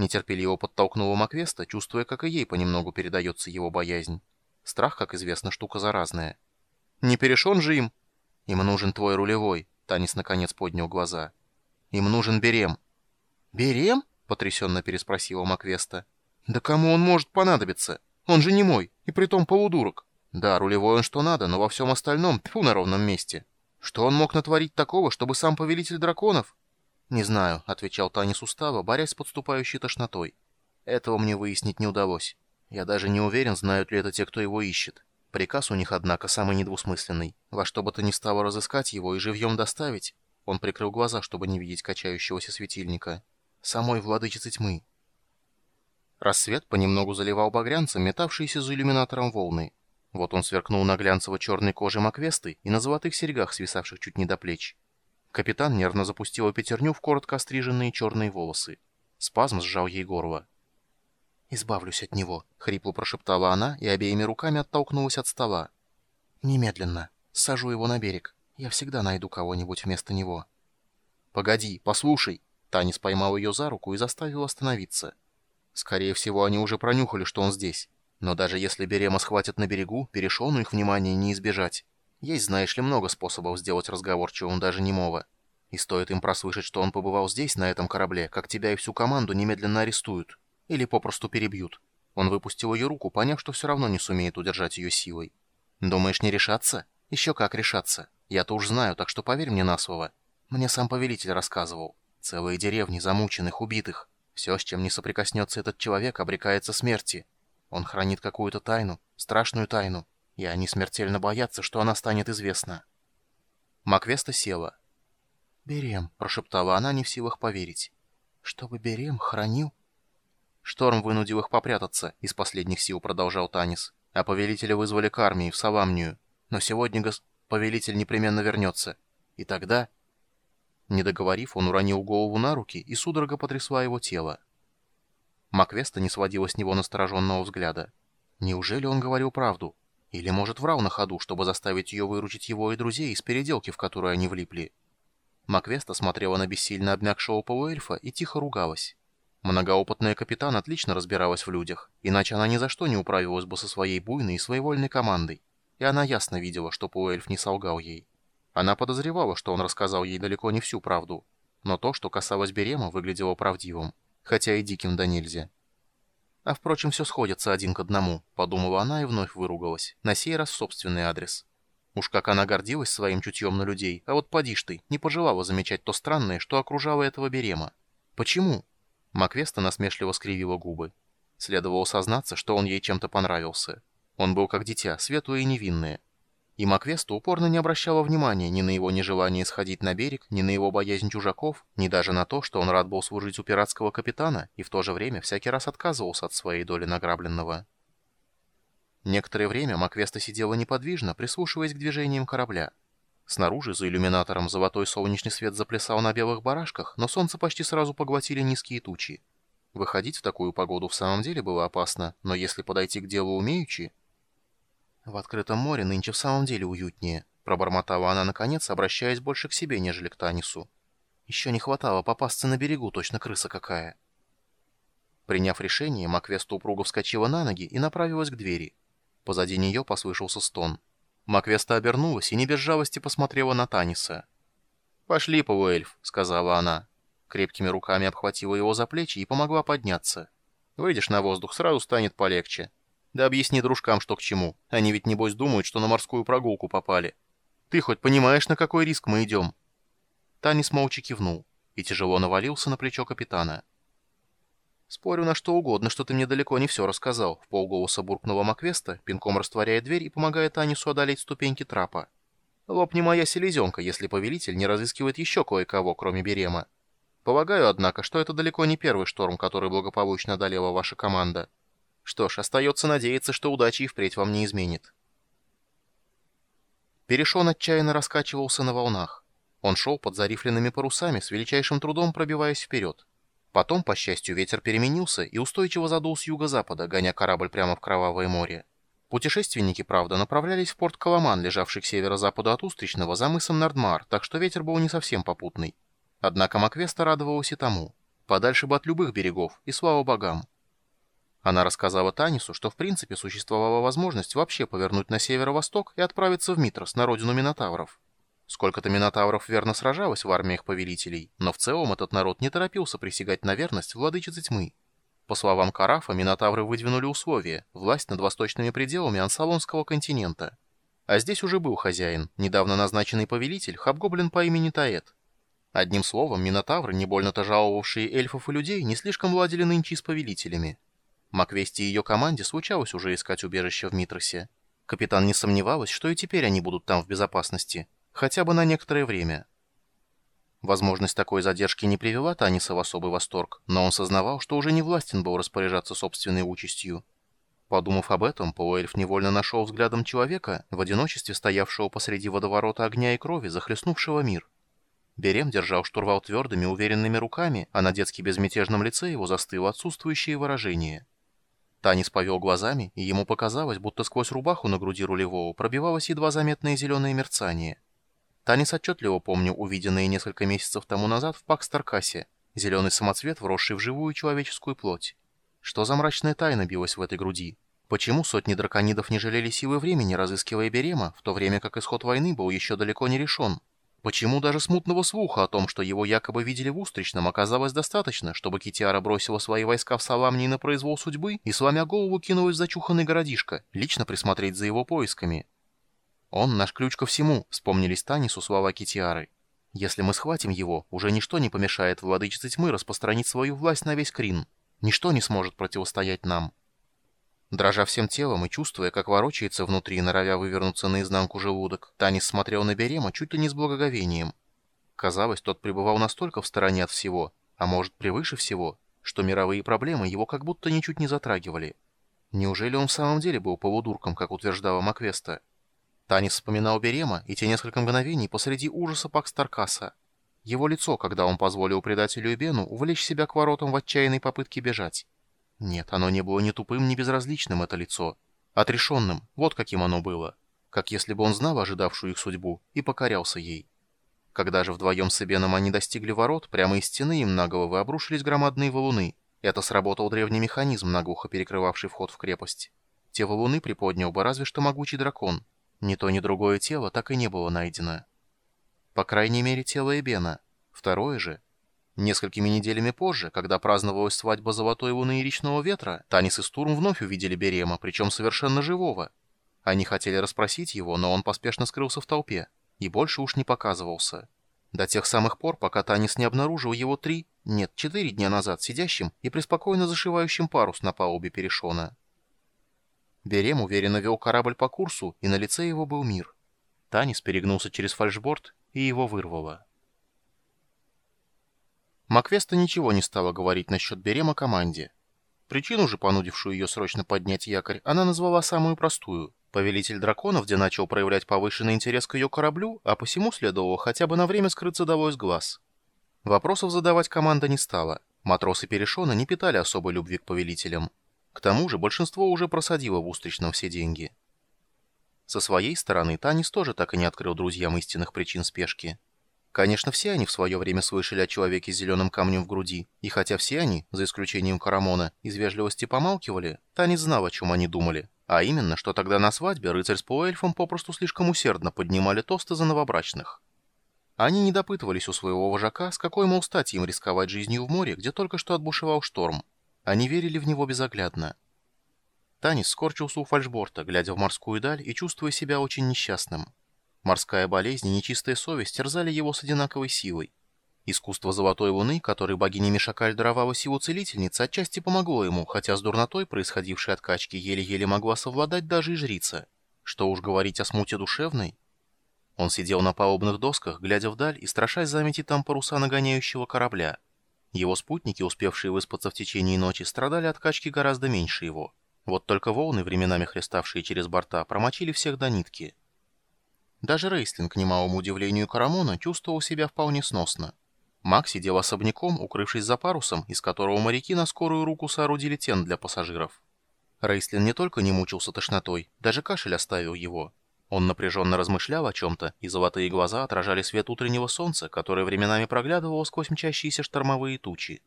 Нетерпеливо подтолкнула Маквеста, чувствуя, как и ей понемногу передается его боязнь. Страх, как известно, штука заразная. «Не перешен же им?» «Им нужен твой рулевой», — Танис наконец поднял глаза. «Им нужен Берем». «Берем?» — потрясенно переспросила Маквеста. «Да кому он может понадобиться? Он же не мой, и притом полудурок. Да, рулевой он что надо, но во всем остальном, тьфу, на ровном месте. Что он мог натворить такого, чтобы сам повелитель драконов?» «Не знаю», — отвечал Танис устава, борясь с подступающей тошнотой. «Этого мне выяснить не удалось. Я даже не уверен, знают ли это те, кто его ищет. Приказ у них, однако, самый недвусмысленный. Во что бы то ни стало разыскать его и живьем доставить. Он прикрыл глаза, чтобы не видеть качающегося светильника. Самой владычицы тьмы. Рассвет понемногу заливал багрянцем, метавшиеся за иллюминатором волны. Вот он сверкнул на глянцево-черной коже Маквесты и на золотых серьгах, свисавших чуть не до плеч. Капитан нервно запустила пятерню в коротко остриженные черные волосы. Спазм сжал ей горло. «Избавлюсь от него», — хрипло прошептала она и обеими руками оттолкнулась от стола. «Немедленно. Сажу его на берег. Я всегда найду кого-нибудь вместо него». «Погоди, послушай!» Танис поймал ее за руку и заставил остановиться. Скорее всего, они уже пронюхали, что он здесь. Но даже если Берема схватят на берегу, перешону их внимания не избежать. Есть, знаешь ли, много способов сделать разговорчивым даже немого. И стоит им прослышать, что он побывал здесь, на этом корабле, как тебя и всю команду немедленно арестуют. Или попросту перебьют. Он выпустил ее руку, поняв, что все равно не сумеет удержать ее силой. «Думаешь, не решаться? Еще как решаться. Я-то уж знаю, так что поверь мне на слово. Мне сам повелитель рассказывал. Целые деревни замученных, убитых. Все, с чем не соприкоснется этот человек, обрекается смерти. Он хранит какую-то тайну, страшную тайну, и они смертельно боятся, что она станет известна». Маквеста села. «Берем», — прошептала она, не в силах поверить. «Чтобы Берем хранил...» Шторм вынудил их попрятаться, из последних сил продолжал Танис. А повелителя вызвали к армии, в Саламнию. Но сегодня гос... повелитель непременно вернется. И тогда... Не договорив, он уронил голову на руки, и судорога потрясла его тело. Маквеста не сводила с него настороженного взгляда. Неужели он говорил правду? Или, может, врал на ходу, чтобы заставить ее выручить его и друзей из переделки, в которую они влипли? Маквеста смотрела на бессильно обмякшего полуэльфа и тихо ругалась. Многоопытная капитан отлично разбиралась в людях, иначе она ни за что не управилась бы со своей буйной и своевольной командой. И она ясно видела, что полуэльф не солгал ей. Она подозревала, что он рассказал ей далеко не всю правду, но то, что касалось Берема, выглядело правдивым, хотя и диким да нельзя. А впрочем, все сходится один к одному, подумала она и вновь выругалась, на сей раз собственный адрес. Уж как она гордилась своим чутьем на людей, а вот поди ж ты, не пожелала замечать то странное, что окружало этого Берема. Почему? Маквеста насмешливо скривила губы. Следовало сознаться, что он ей чем-то понравился. Он был как дитя, светлое и невинное. И Маквеста упорно не обращала внимания ни на его нежелание сходить на берег, ни на его боязнь чужаков, ни даже на то, что он рад был служить у пиратского капитана и в то же время всякий раз отказывался от своей доли награбленного. Некоторое время Маквеста сидела неподвижно, прислушиваясь к движениям корабля. Снаружи, за иллюминатором, золотой солнечный свет заплясал на белых барашках, но солнце почти сразу поглотили низкие тучи. Выходить в такую погоду в самом деле было опасно, но если подойти к делу умеючи... «В открытом море нынче в самом деле уютнее», — пробормотала она наконец, обращаясь больше к себе, нежели к Танису. «Еще не хватало попасться на берегу, точно крыса какая». Приняв решение, Маквеста упруго вскочила на ноги и направилась к двери. Позади нее послышался стон. Маквеста обернулась и не без жалости посмотрела на Таниса. «Пошли, полуэльф», — сказала она. Крепкими руками обхватила его за плечи и помогла подняться. «Выйдешь на воздух, сразу станет полегче. Да объясни дружкам, что к чему. Они ведь, небось, думают, что на морскую прогулку попали. Ты хоть понимаешь, на какой риск мы идем?» Танис молча кивнул и тяжело навалился на плечо капитана. «Спорю на что угодно, что ты мне далеко не все рассказал», — в полголоса буркнула Маквеста, пинком растворяя дверь и помогая Танису одолеть ступеньки трапа. «Лопни моя селезенка, если повелитель не разыскивает еще кое-кого, кроме Берема. Полагаю, однако, что это далеко не первый шторм, который благополучно одолела ваша команда. Что ж, остается надеяться, что удачи и впредь вам не изменит». Перешон отчаянно раскачивался на волнах. Он шел под зарифленными парусами, с величайшим трудом пробиваясь вперед. Потом, по счастью, ветер переменился и устойчиво задул с юго-запада, гоня корабль прямо в Кровавое море. Путешественники, правда, направлялись в порт Коломан, лежавший к северо-западу от Устричного, за мысом Нардмар, так что ветер был не совсем попутный. Однако Маквеста радовалась и тому. Подальше бы от любых берегов, и слава богам. Она рассказала Танису, что в принципе существовала возможность вообще повернуть на северо-восток и отправиться в Митрос, на родину Минотавров. Сколько-то Минотавров верно сражалось в армиях повелителей, но в целом этот народ не торопился присягать на верность владычице тьмы. По словам Карафа, Минотавры выдвинули условия – власть над восточными пределами Ансалонского континента. А здесь уже был хозяин, недавно назначенный повелитель, хабгоблин по имени Таэт. Одним словом, Минотавры, не больно-то жаловавшие эльфов и людей, не слишком ладили нынче с повелителями. Маквести и ее команде случалось уже искать убежище в Митросе. Капитан не сомневалась, что и теперь они будут там в безопасности. Хотя бы на некоторое время. Возможность такой задержки не привела Таниса в особый восторг, но он сознавал, что уже не властен был распоряжаться собственной участью. Подумав об этом, полуэльф невольно нашел взглядом человека, в одиночестве стоявшего посреди водоворота огня и крови, захлестнувшего мир. Берем держал штурвал твердыми, уверенными руками, а на детски безмятежном лице его застыло отсутствующее выражение. Танис повел глазами, и ему показалось, будто сквозь рубаху на груди рулевого пробивалось едва заметное зеленое мерцание. Танис отчетливо помнил увиденные несколько месяцев тому назад в Пакстаркасе, зеленый самоцвет, вросший в живую человеческую плоть. Что за мрачная тайна билась в этой груди? Почему сотни драконидов не жалели силы времени, разыскивая Берема, в то время как исход войны был еще далеко не решен? Почему даже смутного слуха о том, что его якобы видели в Устричном, оказалось достаточно, чтобы Китиара бросила свои войска в Саламнии на произвол судьбы и, сломя голову, кинулась в зачуханный городишко, лично присмотреть за его поисками? «Он наш ключ ко всему», — вспомнились Танису слова Китиары. «Если мы схватим его, уже ничто не помешает владычице тьмы распространить свою власть на весь Крин. Ничто не сможет противостоять нам». Дрожа всем телом и чувствуя, как ворочается внутри, норовя вывернуться наизнанку желудок, Танис смотрел на Берема чуть ли не с благоговением. Казалось, тот пребывал настолько в стороне от всего, а может, превыше всего, что мировые проблемы его как будто ничуть не затрагивали. Неужели он в самом деле был полудурком, как утверждала Маквеста? Танис вспоминал Берема и те несколько мгновений посреди ужаса Пакстаркаса. Его лицо, когда он позволил предателю Эбену увлечь себя к воротам в отчаянной попытке бежать. Нет, оно не было ни тупым, ни безразличным, это лицо. Отрешенным, вот каким оно было. Как если бы он знал ожидавшую их судьбу и покорялся ей. Когда же вдвоем с Эбеном они достигли ворот, прямо из стены им на головы обрушились громадные валуны. Это сработал древний механизм, наглухо перекрывавший вход в крепость. Те валуны приподнял бы разве что могучий дракон. Ни то, ни другое тело так и не было найдено. По крайней мере, тело Эбена. Второе же Несколькими неделями позже, когда праздновалась свадьба Золотой Луны и Речного Ветра, Танис и Стурм вновь увидели Берема, причем совершенно живого. Они хотели расспросить его, но он поспешно скрылся в толпе и больше уж не показывался. До тех самых пор, пока Танис не обнаружил его три, нет, четыре дня назад сидящим и преспокойно зашивающим парус на палубе Перешона. Берем уверенно вел корабль по курсу, и на лице его был мир. Танис перегнулся через фальшборд, и его вырвало. Маквеста ничего не стала говорить насчет Берема команде. Причину же, понудившую ее срочно поднять якорь, она назвала самую простую. Повелитель драконов, где начал проявлять повышенный интерес к ее кораблю, а посему следовало хотя бы на время скрыться долой с глаз. Вопросов задавать команда не стала. Матросы Перешона не питали особой любви к повелителям. К тому же большинство уже просадило в Устричном все деньги. Со своей стороны Танис тоже так и не открыл друзьям истинных причин спешки. Конечно, все они в свое время слышали о человеке с зеленым камнем в груди, и хотя все они, за исключением Карамона, из вежливости помалкивали, Танис знал, о чем они думали. А именно, что тогда на свадьбе рыцарь с полуэльфом попросту слишком усердно поднимали тосты за новобрачных. Они не допытывались у своего вожака, с какой, мол, стати им рисковать жизнью в море, где только что отбушевал шторм. Они верили в него безоглядно. Танис скорчился у фальшборта, глядя в морскую даль и чувствуя себя очень несчастным. Морская болезнь и нечистая совесть терзали его с одинаковой силой. Искусство Золотой Луны, которой богиня Мишакаль даровала силу целительницы, отчасти помогло ему, хотя с дурнотой, происходившей от качки, еле-еле могла совладать даже и жрица. Что уж говорить о смуте душевной. Он сидел на палубных досках, глядя вдаль и страшась заметить там паруса нагоняющего корабля. Его спутники, успевшие выспаться в течение ночи, страдали от качки гораздо меньше его. Вот только волны, временами хлеставшие через борта, промочили всех до нитки. Даже Рейслин, к немалому удивлению Карамона, чувствовал себя вполне сносно. Мак сидел особняком, укрывшись за парусом, из которого моряки на скорую руку соорудили тент для пассажиров. Рейслин не только не мучился тошнотой, даже кашель оставил его. Он напряженно размышлял о чем-то, и золотые глаза отражали свет утреннего солнца, которое временами проглядывало сквозь мчащиеся штормовые тучи.